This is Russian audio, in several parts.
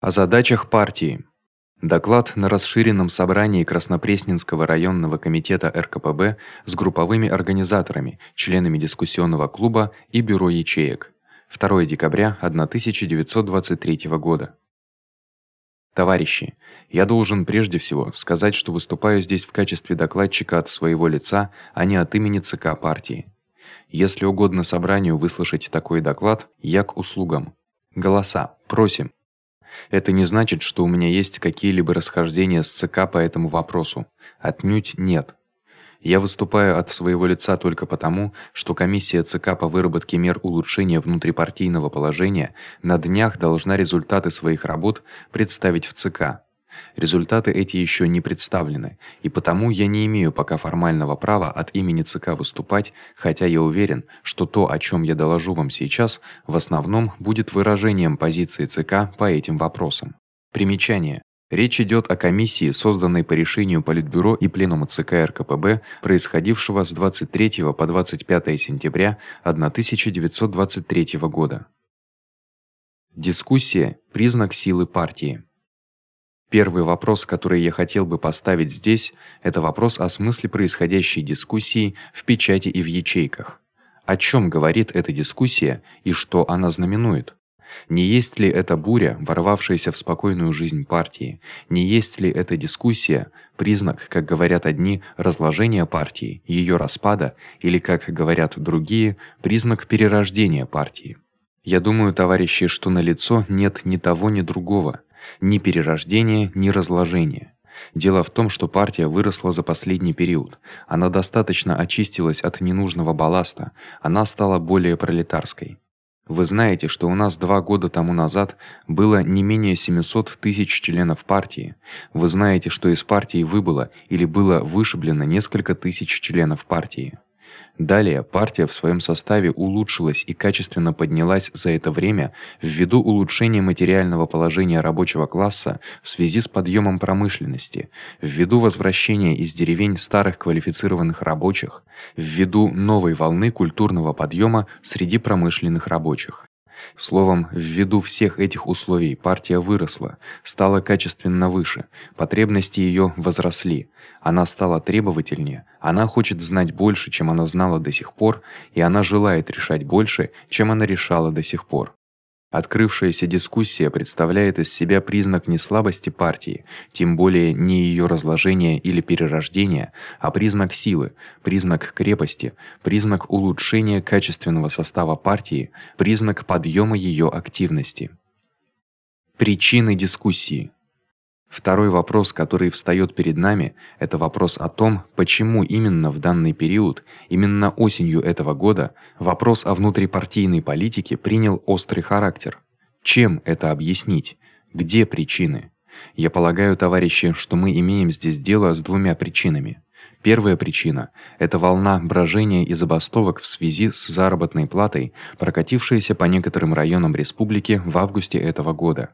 О задачах партии. Доклад на расширенном собрании Краснопресненского районного комитета РКПБ с групповыми организаторами, членами дискуссионного клуба и бюро ячеек. 2 декабря 1923 года. Товарищи, я должен прежде всего сказать, что выступаю здесь в качестве докладчика от своего лица, а не от имени ЦК партии. Если угодно собранию выслушать такой доклад, я к услугам. Голоса. Просим. Это не значит, что у меня есть какие-либо расхождения с ЦК по этому вопросу. Отнюдь нет. Я выступаю от своего лица только потому, что комиссия ЦК по выработке мер улучшения внутрипартийного положения на днях должна результаты своих работ представить в ЦК. Результаты эти ещё не представлены, и потому я не имею пока формального права от имени ЦК выступать, хотя я уверен, что то, о чём я доложу вам сейчас, в основном будет выражением позиции ЦК по этим вопросам. Примечание: Речь идёт о комиссии, созданной по решению Политбюро и Пленума ЦК РКПБ, происходившего с 23 по 25 сентября 1923 года. Дискуссия признак силы партии. Первый вопрос, который я хотел бы поставить здесь, это вопрос о смысле происходящей дискуссии в печати и в ячейках. О чём говорит эта дискуссия и что она знаменует? Не есть ли это буря, ворвавшаяся в спокойную жизнь партии? Не есть ли эта дискуссия признак, как говорят одни, разложения партии, её распада или, как говорят другие, признак перерождения партии? Я думаю, товарищи, что на лицо нет ни того, ни другого ни перерождения, ни разложения. Дело в том, что партия выросла за последний период. Она достаточно очистилась от ненужного балласта, она стала более пролетарской. Вы знаете, что у нас два года тому назад было не менее 700 тысяч членов партии. Вы знаете, что из партии выбыло или было вышиблено несколько тысяч членов партии. Далее партия в своём составе улучшилась и качественно поднялась за это время ввиду улучшения материального положения рабочего класса в связи с подъёмом промышленности, ввиду возвращения из деревень старых квалифицированных рабочих, ввиду новой волны культурного подъёма среди промышленных рабочих. Словом, ввиду всех этих условий партия выросла, стала качественно выше, потребности её возросли. Она стала требовательнее, она хочет знать больше, чем она знала до сих пор, и она желает решать больше, чем она решала до сих пор. Открывшаяся дискуссия представляет из себя признак не слабости партии, тем более не её разложения или перерождения, а признак силы, признак крепости, признак улучшения качественного состава партии, признак подъёма её активности. Причины дискуссии Второй вопрос, который встаёт перед нами, это вопрос о том, почему именно в данный период, именно осенью этого года, вопрос о внутрипартийной политике принял острый характер. Чем это объяснить? Где причины? Я полагаю, товарищи, что мы имеем здесь дело с двумя причинами. Первая причина это волна брожения и забастовок в связи с заработной платой, прокатившаяся по некоторым районам республики в августе этого года.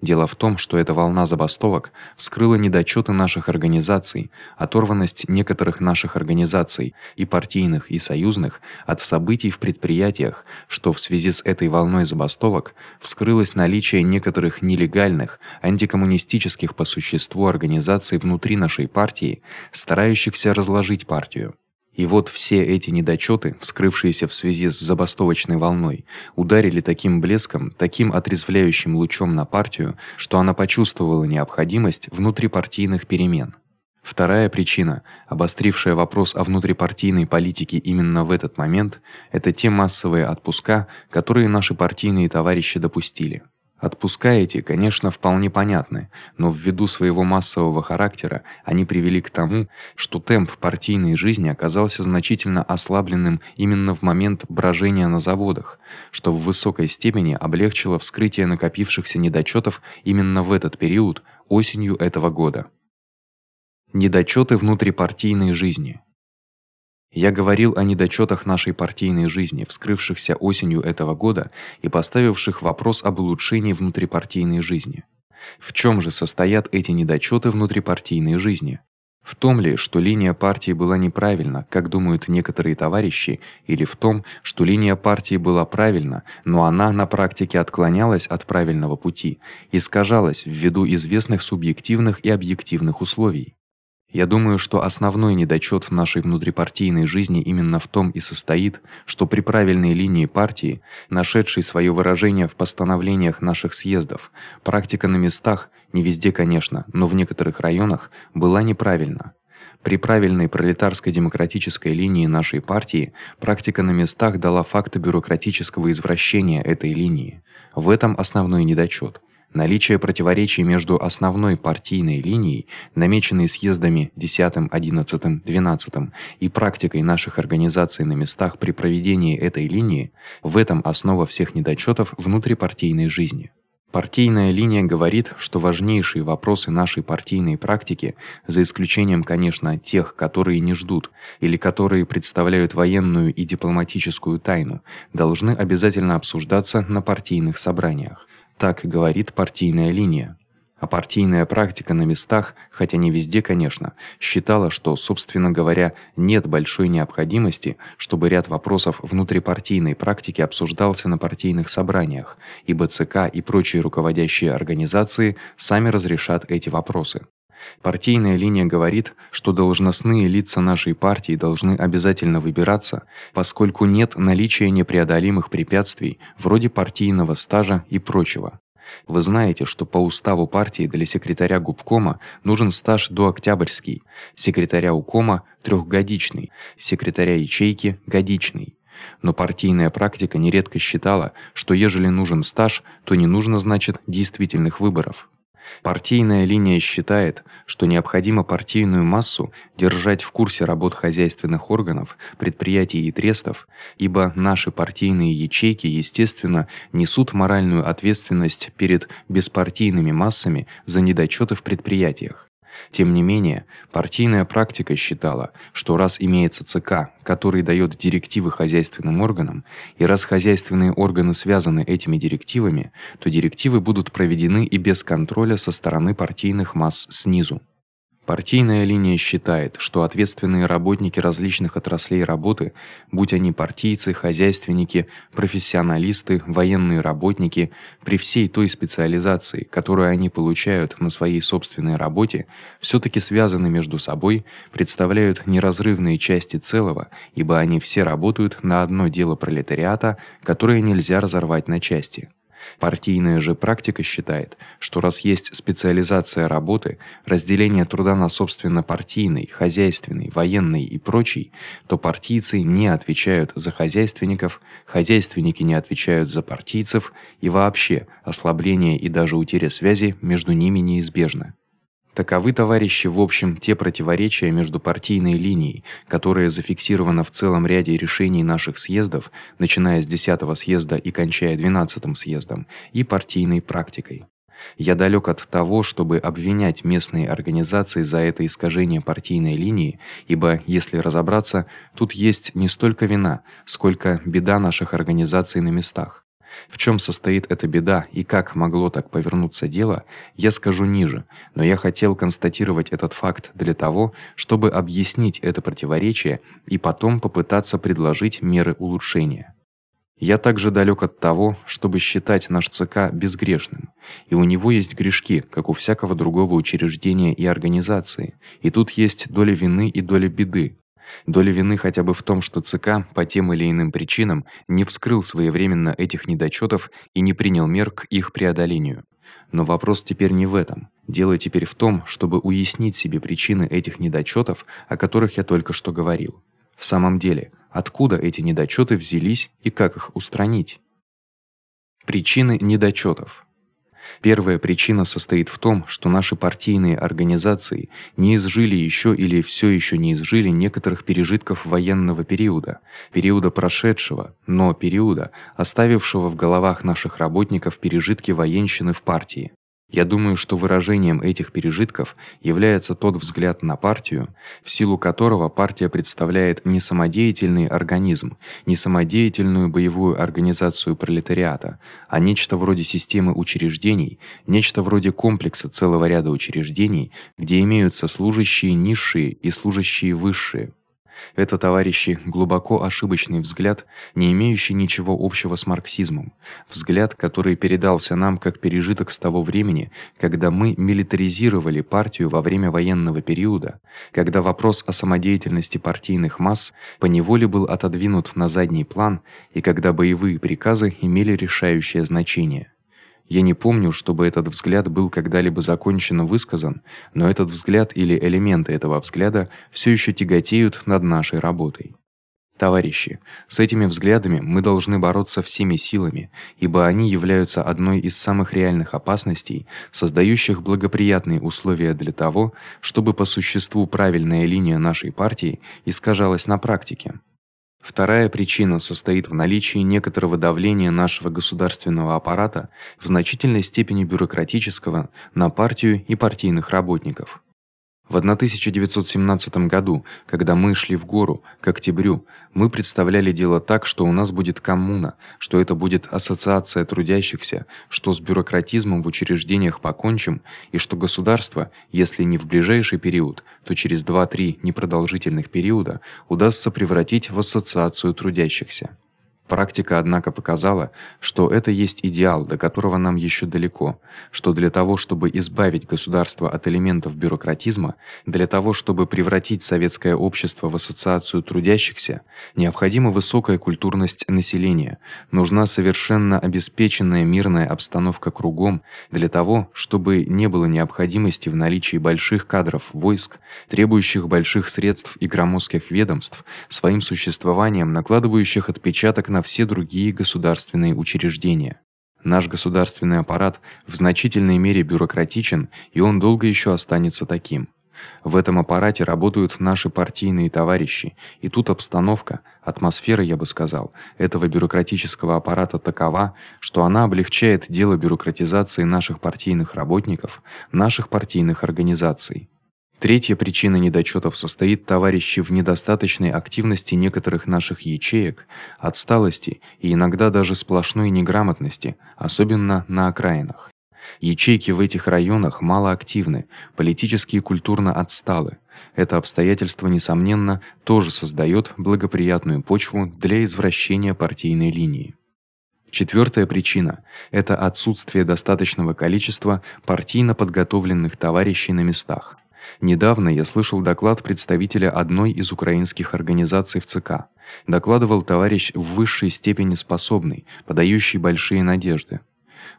Дело в том, что эта волна забастовок вскрыла недочёты наших организаций, оторванность некоторых наших организаций, и партийных, и союзных, от событий в предприятиях, что в связи с этой волной забастовок вскрылось наличие некоторых нелегальных, антикоммунистических по существу организаций внутри нашей партии, старающихся разложить партию. И вот все эти недочёты, вскрывшиеся в связи с забастовочной волной, ударили таким блеском, таким отрезвляющим лучом на партию, что она почувствовала необходимость внутрипартийных перемен. Вторая причина, обострившая вопрос о внутрипартийной политике именно в этот момент, это те массовые отпуска, которые наши партийные товарищи допустили. Отпуска эти, конечно, вполне понятны, но ввиду своего массового характера они привели к тому, что темп партийной жизни оказался значительно ослабленным именно в момент брожения на заводах, что в высокой степени облегчило вскрытие накопившихся недочётов именно в этот период, осенью этого года. Недочёты внутрипартийной жизни. Я говорил о недочётах нашей партийной жизни, вскрывшихся осенью этого года и поставивших вопрос об улучшении внутрипартийной жизни. В чём же состоят эти недочёты внутрипартийной жизни? В том ли, что линия партии была неправильна, как думают некоторые товарищи, или в том, что линия партии была правильна, но она на практике отклонялась от правильного пути, искажалась ввиду известных субъективных и объективных условий? Я думаю, что основной недочёт в нашей внутрипартийной жизни именно в том и состоит, что при правильной линии партии, нашедшей своё выражение в постановлениях наших съездов, практика на местах, не везде, конечно, но в некоторых районах была неправильна. При правильной пролетарской демократической линии нашей партии практика на местах дала факты бюрократического извращения этой линии. В этом основной недочёт. Наличие противоречий между основной партийной линией, намеченной съездами 10, 11, 12 и практикой наших организаций на местах при проведении этой линии в этом основа всех недочётов внутрипартийной жизни. Партийная линия говорит, что важнейшие вопросы нашей партийной практики, за исключением, конечно, тех, которые не ждут или которые представляют военную и дипломатическую тайну, должны обязательно обсуждаться на партийных собраниях. Так говорит партийная линия. А партийная практика на местах, хотя не везде, конечно, считала, что, собственно говоря, нет большой необходимости, чтобы ряд вопросов внутрипартийной практики обсуждался на партийных собраниях, ибо ЦК и прочие руководящие организации сами разрешат эти вопросы. Партийная линия говорит, что должностные лица нашей партии должны обязательно выбираться, поскольку нет наличия непреодолимых препятствий, вроде партийного стажа и прочего. Вы знаете, что по уставу партии для секретаря губкома нужен стаж до октябрьский, секретаря укома трехгодичный, секретаря ячейки годичный. Но партийная практика нередко считала, что ежели нужен стаж, то не нужно, значит, действительных выборов. Партийная линия считает, что необходимо партийную массу держать в курсе работ хозяйственных органов, предприятий и трестов, ибо наши партийные ячейки, естественно, несут моральную ответственность перед беспартийными массами за недочёты в предприятиях. Тем не менее, партийная практика считала, что раз имеется ЦК, который даёт директивы хозяйственным органам, и раз хозяйственные органы связаны этими директивами, то директивы будут проведены и без контроля со стороны партийных масс снизу. Партийная линия считает, что ответственные работники различных отраслей работы, будь они партийцы, хозяйственники, профессионалисты, военные работники, при всей той специализации, которую они получают на своей собственной работе, всё-таки связаны между собой, представляют неразрывные части целого, ибо они все работают на одно дело пролетариата, которое нельзя разорвать на части. Партийная же практика считает, что раз есть специализация работы, разделение труда на собственно партийный, хозяйственный, военный и прочий, то партийцы не отвечают за хозяйственников, хозяйственники не отвечают за партийцев, и вообще ослабление и даже утеря связи между ними неизбежны. Таковы, товарищи, в общем, те противоречия между партийной линией, которая зафиксирована в целом ряде решений наших съездов, начиная с 10-го съезда и кончая 12-м съездом, и партийной практикой. Я далёк от того, чтобы обвинять местные организации за это искажение партийной линии, ибо если разобраться, тут есть не столько вина, сколько беда наших организаций на местах. В чём состоит эта беда и как могло так повернуться дело, я скажу ниже, но я хотел констатировать этот факт для того, чтобы объяснить это противоречие и потом попытаться предложить меры улучшения. Я также далёк от того, чтобы считать наш ЦК безгрешным. И у него есть грешки, как у всякого другого учреждения и организации. И тут есть доля вины и доля беды. Доля вины хотя бы в том, что ЦК по тем или иным причинам не вскрыл своевременно этих недочётов и не принял мер к их преодолению. Но вопрос теперь не в этом. Дело теперь в том, чтобы уяснить себе причины этих недочётов, о которых я только что говорил. В самом деле, откуда эти недочёты взялись и как их устранить? Причины недочётов. Первая причина состоит в том, что наши партийные организации не изжили ещё или всё ещё не изжили некоторых пережитков военного периода, периода прошедшего, но периода, оставившего в головах наших работников пережитки военщины в партии. Я думаю, что выражением этих пережитков является тот взгляд на партию, в силу которого партия представляет не самодеятельный организм, не самодеятельную боевую организацию пролетариата, а нечто вроде системы учреждений, нечто вроде комплекса целого ряда учреждений, где имеются служащие низшие и служащие высшие. Это, товарищи, глубоко ошибочный взгляд, не имеющий ничего общего с марксизмом. Взгляд, который передался нам как пережиток с того времени, когда мы милитаризировали партию во время военного периода, когда вопрос о самодеятельности партийных масс поневоле был отодвинут на задний план и когда боевые приказы имели решающее значение. Я не помню, чтобы этот взгляд был когда-либо законченно высказан, но этот взгляд или элементы этого взгляда всё ещё тяготеют над нашей работой. Товарищи, с этими взглядами мы должны бороться всеми силами, ибо они являются одной из самых реальных опасностей, создающих благоприятные условия для того, чтобы по существу правильная линия нашей партии искажалась на практике. Вторая причина состоит в наличии некоторого давления нашего государственного аппарата в значительной степени бюрократического на партию и партийных работников. В 1917 году, когда мы шли в гору к октябрю, мы представляли дело так, что у нас будет коммуна, что это будет ассоциация трудящихся, что с бюрократизмом в учреждениях покончим и что государство, если не в ближайший период, то через 2-3 непродолжительных периода удастся превратить в ассоциацию трудящихся. Практика, однако, показала, что это есть идеал, до которого нам ещё далеко, что для того, чтобы избавить государство от элементов бюрократизма, для того, чтобы превратить советское общество в ассоциацию трудящихся, необходима высокая культурность населения, нужна совершенно обеспеченная мирная обстановка кругом, для того, чтобы не было необходимости в наличии больших кадров войск, требующих больших средств и громоздких ведомств, своим существованием накладывающих отпечаток на все другие государственные учреждения. Наш государственный аппарат в значительной мере бюрократичен, и он долго ещё останется таким. В этом аппарате работают наши партийные товарищи, и тут обстановка, атмосфера, я бы сказал, этого бюрократического аппарата такова, что она облегчает дело бюрократизации наших партийных работников, наших партийных организаций. Третья причина недочётов состоит, товарищи, в недостаточной активности некоторых наших ячеек, отсталости и иногда даже сплошной неграмотности, особенно на окраинах. Ячейки в этих районах мало активны, политически и культурно отсталы. Это обстоятельство несомненно тоже создаёт благоприятную почву для извращения партийной линии. Четвёртая причина это отсутствие достаточного количества партийно подготовленных товарищей на местах. Недавно я слышал доклад представителя одной из украинских организаций в ЦК. Докладывал товарищ в высшей степени способный, подающий большие надежды.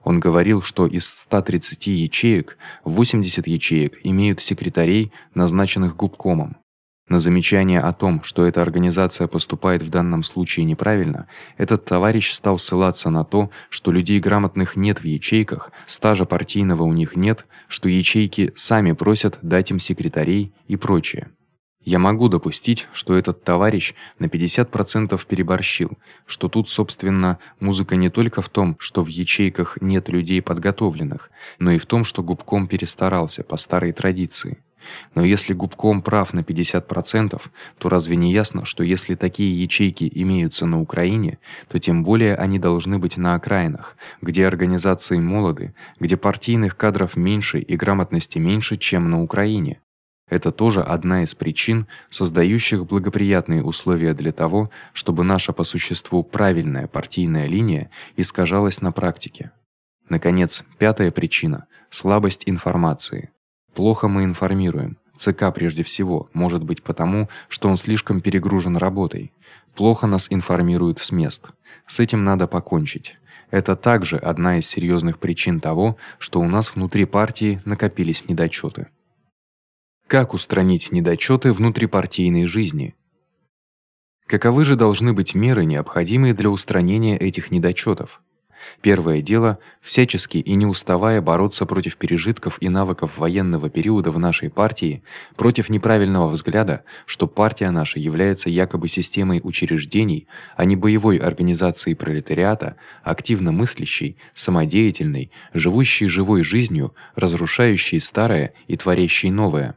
Он говорил, что из 130 ячеек 80 ячеек имеют секретарей, назначенных губкомом. На замечание о том, что эта организация поступает в данном случае неправильно, этот товарищ стал ссылаться на то, что людей грамотных нет в ячейках, стажа партийного у них нет, что ячейки сами просят дать им секретарей и прочее. Я могу допустить, что этот товарищ на 50% переборщил, что тут, собственно, музыка не только в том, что в ячейках нет людей подготовленных, но и в том, что губком перестарался по старой традиции. Но если губком прав на 50%, то разве не ясно, что если такие ячейки имеются на Украине, то тем более они должны быть на окраинах, где организации молоды, где партийных кадров меньше и грамотности меньше, чем на Украине. Это тоже одна из причин, создающих благоприятные условия для того, чтобы наша по существу правильная партийная линия искажалась на практике. Наконец, пятая причина слабость информации. Плохо мы информируем. ЦК прежде всего, может быть, потому, что он слишком перегружен работой. Плохо нас информируют с мест. С этим надо покончить. Это также одна из серьёзных причин того, что у нас внутри партии накопились недочёты. Как устранить недочёты внутрипартийной жизни? Каковы же должны быть меры, необходимые для устранения этих недочётов? Первое дело всячески и не уставая бороться против пережитков и навыков военного периода в нашей партии, против неправильного взгляда, что партия наша является якобы системой учреждений, а не боевой организацией пролетариата, активно мыслящей, самодеятельной, живущей живой жизнью, разрушающей старое и творящей новое.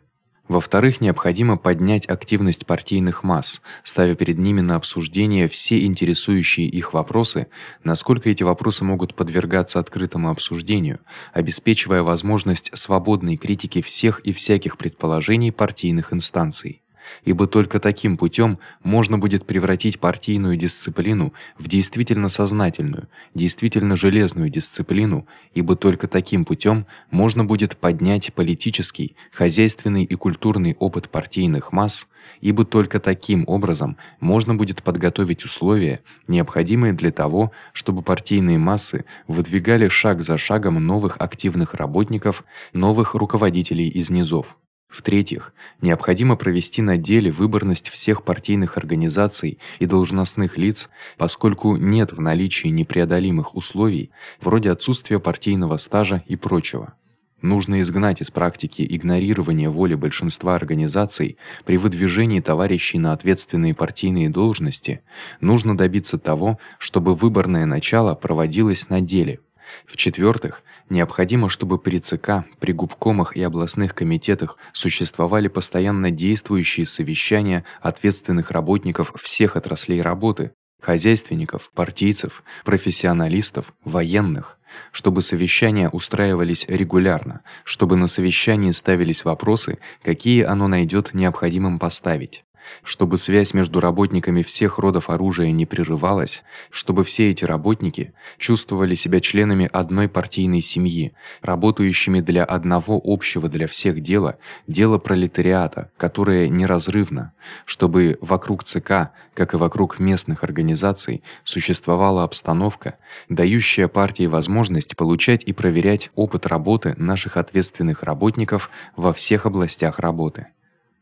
Во-вторых, необходимо поднять активность партийных масс, ставя перед ними на обсуждение все интересующие их вопросы, насколько эти вопросы могут подвергаться открытому обсуждению, обеспечивая возможность свободной критики всех и всяких предположений партийных инстанций ибо только таким путём можно будет превратить партийную дисциплину в действительно сознательную, действительно железную дисциплину, ибо только таким путём можно будет поднять политический, хозяйственный и культурный опыт партийных масс, ибо только таким образом можно будет подготовить условия, необходимые для того, чтобы партийные массы выдвигали шаг за шагом новых активных работников, новых руководителей из низов. В-третьих, необходимо провести на деле выборность всех партийных организаций и должностных лиц, поскольку нет в наличии непреодолимых условий, вроде отсутствия партийного стажа и прочего. Нужно изгнать из практики игнорирование воли большинства организаций при выдвижении товарищей на ответственные партийные должности. Нужно добиться того, чтобы выборное начало проводилось на деле. В-четвертых, необходимо, чтобы при ЦК, при губкомах и областных комитетах существовали постоянно действующие совещания ответственных работников всех отраслей работы, хозяйственников, партийцев, профессионалистов, военных, чтобы совещания устраивались регулярно, чтобы на совещании ставились вопросы, какие оно найдёт необходимым поставить чтобы связь между работниками всех родов оружия не прерывалась, чтобы все эти работники чувствовали себя членами одной партийной семьи, работающими для одного общего для всех дела, дела пролетариата, которое неразрывно, чтобы вокруг ЦК, как и вокруг местных организаций, существовала обстановка, дающая партии возможность получать и проверять опыт работы наших ответственных работников во всех областях работы.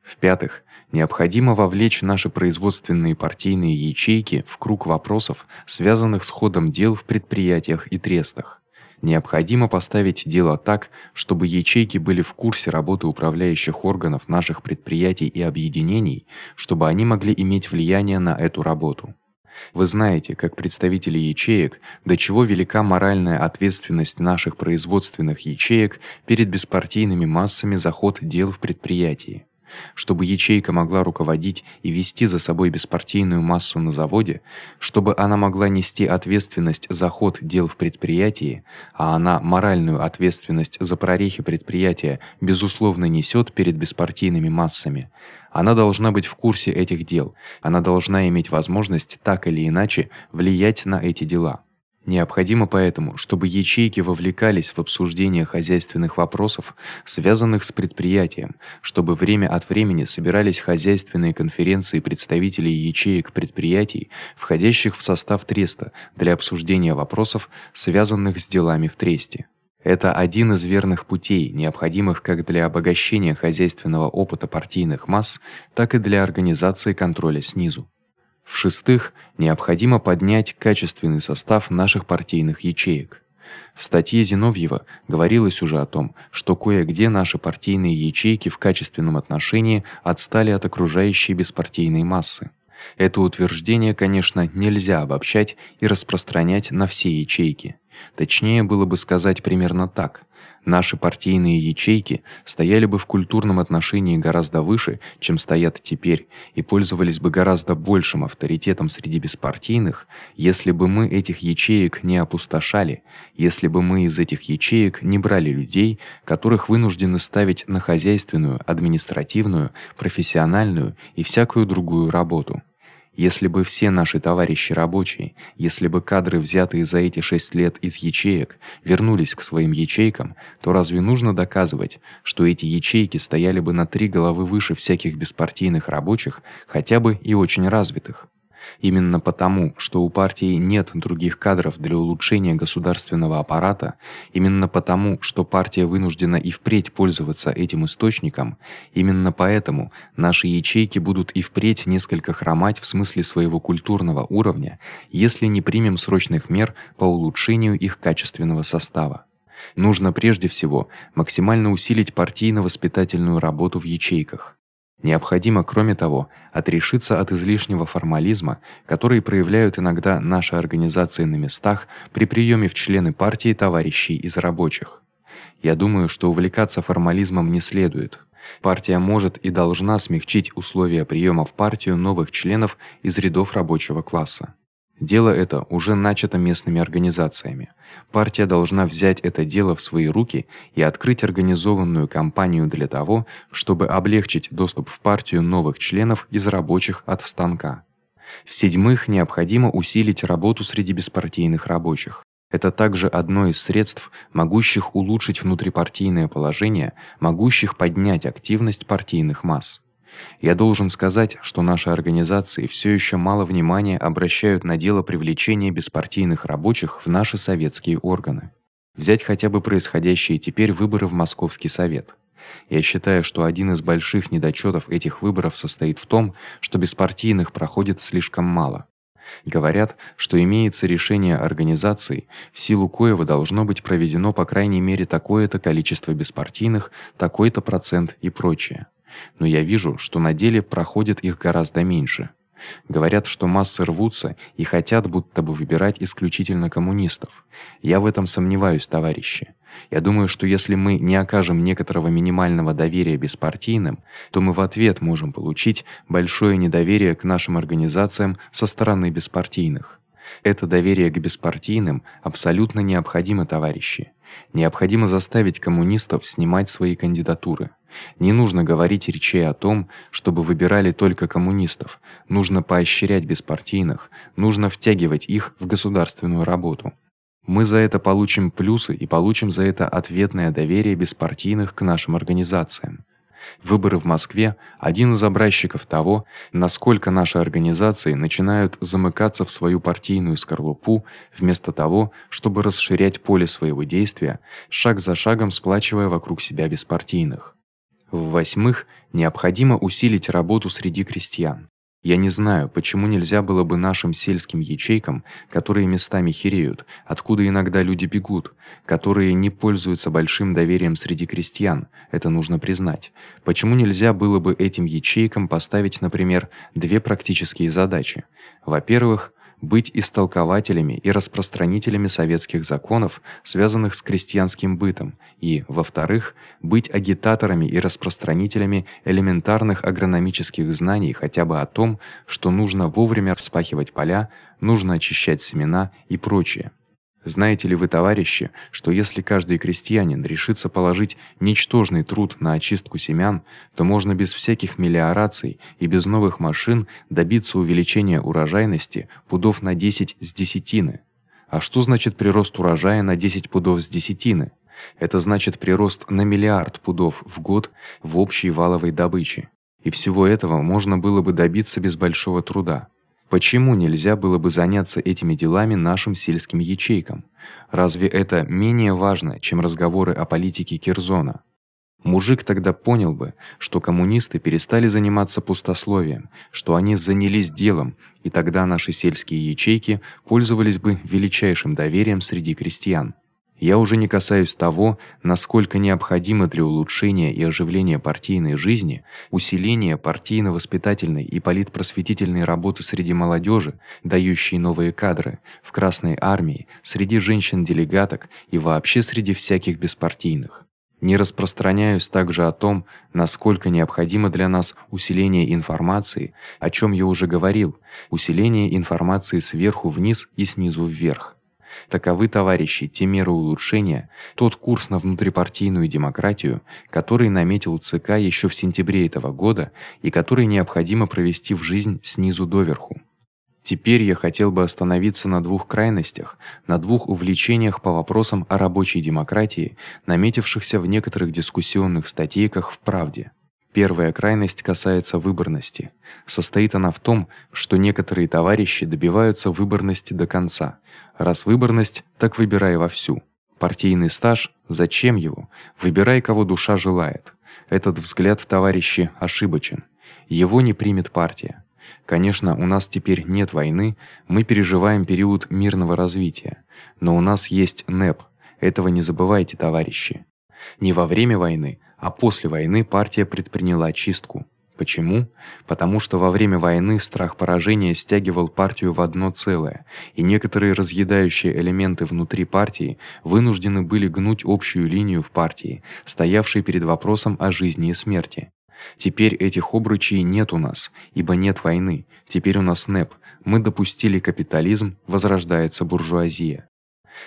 В-пятых, необходимо вовлечь наши производственные партийные ячейки в круг вопросов, связанных с ходом дел в предприятиях и трестах. Необходимо поставить дело так, чтобы ячейки были в курсе работы управляющих органов наших предприятий и объединений, чтобы они могли иметь влияние на эту работу. Вы знаете, как представители ячеек, до чего велика моральная ответственность наших производственных ячеек перед беспартийными массами за ход дел в предприятии. Чтобы ячейка могла руководить и вести за собой беспартийную массу на заводе, чтобы она могла нести ответственность за ход дел в предприятии, а она моральную ответственность за прорехи предприятия безусловно несёт перед беспартийными массами. Она должна быть в курсе этих дел. Она должна иметь возможность так или иначе влиять на эти дела. Необходимо поэтому, чтобы ячейки вовлекались в обсуждение хозяйственных вопросов, связанных с предприятием, чтобы время от времени собирались хозяйственные конференции представителей ячеек предприятий, входящих в состав треста, для обсуждения вопросов, связанных с делами в тресте. Это один из верных путей, необходимых как для обогащения хозяйственного опыта партийных масс, так и для организации контроля снизу. В-шестых, необходимо поднять качественный состав наших партийных ячеек. В статье Зиновьева говорилось уже о том, что кое-где наши партийные ячейки в качественном отношении отстали от окружающей беспартийной массы. Это утверждение, конечно, нельзя обобщать и распространять на все ячейки. Точнее было бы сказать примерно так: Наши партийные ячейки стояли бы в культурном отношении гораздо выше, чем стоят теперь, и пользовались бы гораздо большим авторитетом среди беспартийных, если бы мы этих ячеек не опустошали, если бы мы из этих ячеек не брали людей, которых вынуждены ставить на хозяйственную, административную, профессиональную и всякую другую работу. Если бы все наши товарищи рабочие, если бы кадры, взятые за эти шесть лет из ячеек, вернулись к своим ячейкам, то разве нужно доказывать, что эти ячейки стояли бы на три головы выше всяких беспартийных рабочих, хотя бы и очень развитых? Именно потому, что у партии нет других кадров для улучшения государственного аппарата, именно потому, что партия вынуждена и впредь пользоваться этим источником, именно поэтому наши ячейки будут и впредь несколько хромать в смысле своего культурного уровня, если не примем срочных мер по улучшению их качественного состава. Нужно прежде всего максимально усилить партийно-воспитательную работу в ячейках. Необходимо, кроме того, отрешиться от излишнего формализма, который проявляют иногда наши организации на местах при приёме в члены партии товарищей из рабочих. Я думаю, что увлекаться формализмом не следует. Партия может и должна смягчить условия приёма в партию новых членов из рядов рабочего класса. Дело это уже начато местными организациями. Партия должна взять это дело в свои руки и открыть организованную кампанию для того, чтобы облегчить доступ в партию новых членов из рабочих от станка. В-седьмых, необходимо усилить работу среди беспартийных рабочих. Это также одно из средств, могущих улучшить внутрипартийное положение, могущих поднять активность партийных масс. Я должен сказать, что наши организации всё ещё мало внимания обращают на дело привлечения беспартийных рабочих в наши советские органы. Взять хотя бы происходящие теперь выборы в Московский совет. Я считаю, что один из больших недочётов этих выборов состоит в том, что беспартийных проходит слишком мало. Говорят, что имеется решение организации, в силу коего должно быть проведено по крайней мере такое-то количество беспартийных, такой-то процент и прочее но я вижу, что на деле проходит их гораздо меньше. Говорят, что массы рвутся и хотят будто бы выбирать исключительно коммунистов. Я в этом сомневаюсь, товарищи. Я думаю, что если мы не окажем некоторого минимального доверия беспартийным, то мы в ответ можем получить большое недоверие к нашим организациям со стороны беспартийных. Это доверие к беспартийным абсолютно необходимо, товарищи. Необходимо заставить коммунистов снимать свои кандидатуры. Не нужно говорить речей о том, чтобы выбирали только коммунистов. Нужно поощрять беспартийных, нужно втягивать их в государственную работу. Мы за это получим плюсы и получим за это ответное доверие беспартийных к нашим организациям. Выборы в Москве один из образчиков того, насколько наши организации начинают замыкаться в свою партийную скорлупу, вместо того, чтобы расширять поле своего действия, шаг за шагом сплачивая вокруг себя беспартийных. В-восьмых, необходимо усилить работу среди крестьян. Я не знаю, почему нельзя было бы нашим сельским ячейкам, которые местами хереют, откуда иногда люди бегут, которые не пользуются большим доверием среди крестьян, это нужно признать. Почему нельзя было бы этим ячейкам поставить, например, две практические задачи? Во-первых, быть истолкователями и распространителями советских законов, связанных с крестьянским бытом, и, во-вторых, быть агитаторами и распространителями элементарных агрономических знаний хотя бы о том, что нужно вовремя вспахивать поля, нужно очищать семена и прочее. Знаете ли вы, товарищи, что если каждый крестьянин решится положить ничтожный труд на очистку семян, то можно без всяких мелиораций и без новых машин добиться увеличения урожайности пудов на 10 с десятины. А что значит прирост урожая на 10 пудов с десятины? Это значит прирост на миллиард пудов в год в общей валовой добыче. И всего этого можно было бы добиться без большого труда. Почему нельзя было бы заняться этими делами нашим сельским ячейкам? Разве это менее важно, чем разговоры о политике Кирзона? Мужик тогда понял бы, что коммунисты перестали заниматься пустословием, что они занялись делом, и тогда наши сельские ячейки пользовались бы величайшим доверием среди крестьян. Я уже не касаюсь того, насколько необходимо для улучшения и оживления партийной жизни усиление партийно-воспитательной и политпросветительной работы среди молодежи, дающей новые кадры в Красной армии, среди женщин-делегаток и вообще среди всяких беспартийных. Не распространяюсь также о том, насколько необходимо для нас усиление информации, о чём я уже говорил, усиление информации сверху вниз и снизу вверх. Таковы, товарищи, те меры улучшения, тот курс на внутрипартийную демократию, который наметил ЦК ещё в сентябре этого года и который необходимо провести в жизнь снизу доверху. Теперь я хотел бы остановиться на двух крайностях, на двух увлечениях по вопросам о рабочей демократии, наметившихся в некоторых дискуссионных статейках в Правде. Первая крайность касается выборности. Состоит она в том, что некоторые товарищи добиваются выборности до конца. Раз выборность, так выбирай вовсю. Партийный стаж зачем его? Выбирай, кого душа желает. Этот взгляд, товарищи, ошибочен. Его не примет партия. Конечно, у нас теперь нет войны, мы переживаем период мирного развития, но у нас есть НЭП. Этого не забывайте, товарищи. Не во время войны, а после войны партия предприняла чистку. Почему? Потому что во время войны страх поражения стягивал партию в одно целое, и некоторые разъедающие элементы внутри партии вынуждены были гнуть общую линию в партии, стоявшей перед вопросом о жизни и смерти. Теперь этих обручей нет у нас, ибо нет войны. Теперь у нас НЭП. Мы допустили капитализм, возрождается буржуазия.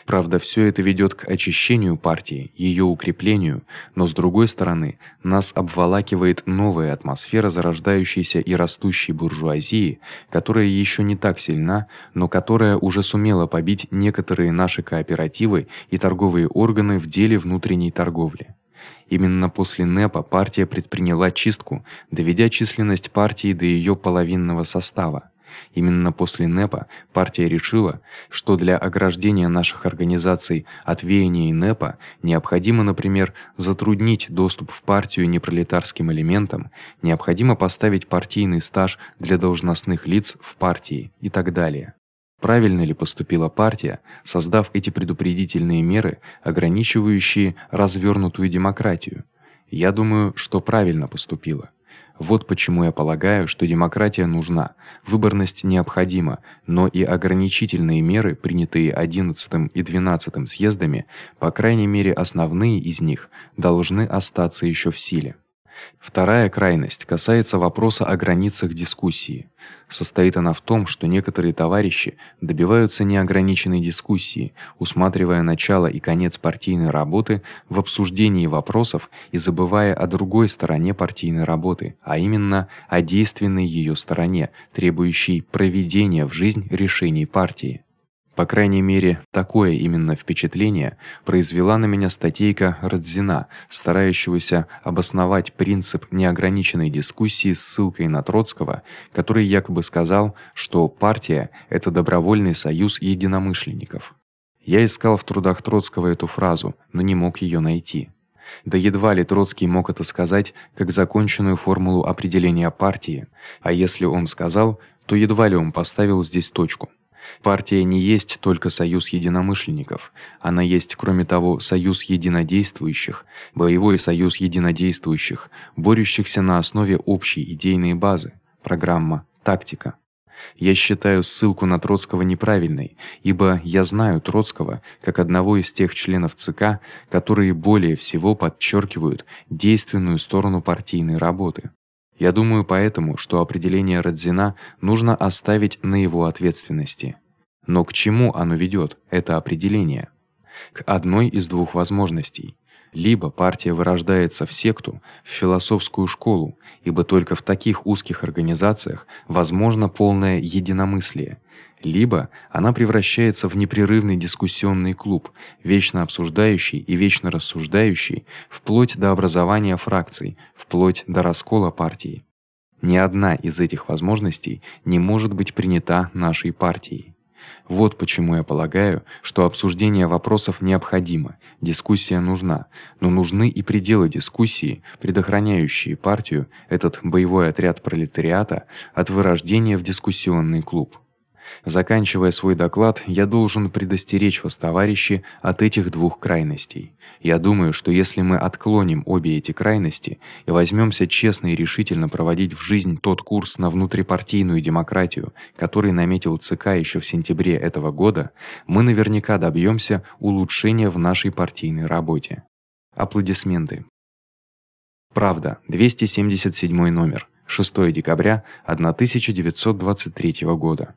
Правда, всё это ведёт к очищению партии, её укреплению, но с другой стороны, нас обволакивает новая атмосфера зарождающейся и растущей буржуазии, которая ещё не так сильна, но которая уже сумела побить некоторые наши кооперативы и торговые органы в деле внутренней торговли. Именно после НЭПа партия предприняла чистку, доведя численность партии до её половинного состава. Именно после НЭПа партия решила, что для ограждения наших организаций от веяний НЭПа необходимо, например, затруднить доступ в партию непролетарским элементам, необходимо поставить партийный стаж для должностных лиц в партии и так далее. Правильно ли поступила партия, создав эти предупредительные меры, ограничивающие развёрнутую демократию? Я думаю, что правильно поступила. Вот почему я полагаю, что демократия нужна, выборность необходима, но и ограничительные меры, принятые 11 и 12 съездами, по крайней мере, основные из них, должны остаться ещё в силе. Вторая крайность касается вопроса о границах дискуссии. Состоит она в том, что некоторые товарищи добиваются неограниченной дискуссии, усматривая начало и конец партийной работы в обсуждении вопросов и забывая о другой стороне партийной работы, а именно о действенной её стороне, требующей проведения в жизнь решений партии. По крайней мере, такое именно впечатление произвела на меня статейка Радзина, старающегося обосновать принцип неограниченной дискуссии с ссылкой на Троцкого, который якобы сказал, что партия это добровольный союз единомышленников. Я искал в трудах Троцкого эту фразу, но не мог её найти. Да едва ли Троцкий мог это сказать как законченную формулу определения партии, а если он сказал, то едва ли он поставил здесь точку. Партия не есть только союз единомышленников, она есть, кроме того, союз единодействующих, боевой союз единодействующих, борющихся на основе общей идейной базы, программа, тактика. Я считаю ссылку на Троцкого неправильной, ибо я знаю Троцкого как одного из тех членов ЦК, которые более всего подчеркивают действенную сторону партийной работы. Я думаю поэтому, что определение Радзина нужно оставить на его ответственности. Но к чему оно ведёт, это определение? К одной из двух возможностей. Либо партия вырождается в секту, в философскую школу, ибо только в таких узких организациях возможно полное единомыслие, либо она превращается в непрерывный дискуссионный клуб, вечно обсуждающий и вечно рассуждающий, вплоть до образования фракций, вплоть до раскола партии. Ни одна из этих возможностей не может быть принята нашей партией. Вот почему я полагаю, что обсуждение вопросов необходимо, дискуссия нужна, но нужны и пределы дискуссии, предохраняющие партию, этот боевой отряд пролетариата от вырождения в дискуссионный клуб. Заканчивая свой доклад, я должен предостеречь вас, товарищи, от этих двух крайностей. Я думаю, что если мы отклоним обе эти крайности и возьмёмся честно и решительно проводить в жизнь тот курс на внутрипартийную демократию, который наметил ЦК ещё в сентябре этого года, мы наверняка добьёмся улучшения в нашей партийной работе. Аплодисменты. Правда, 277 номер. 6 декабря 1923 года.